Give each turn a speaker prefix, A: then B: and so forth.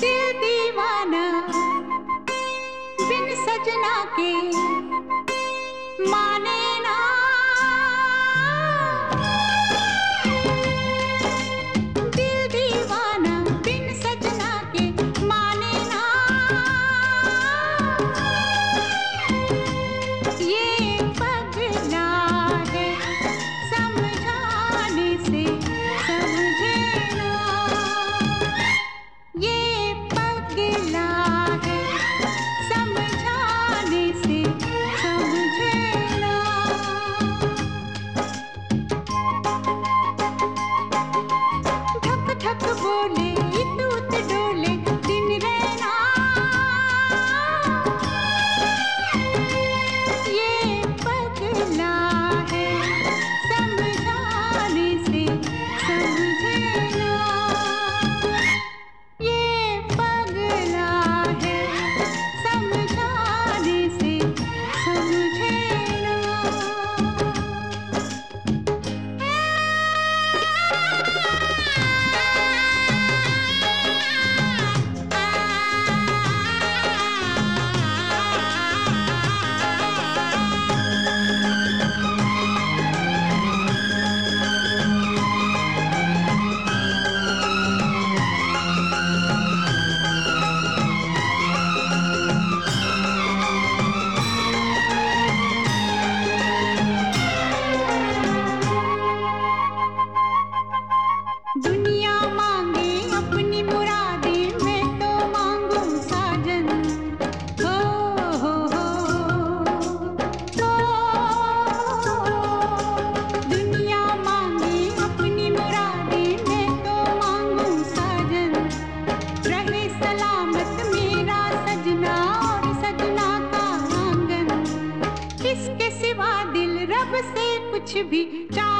A: दिल दीवाना बिन सजना के कुछ भी चार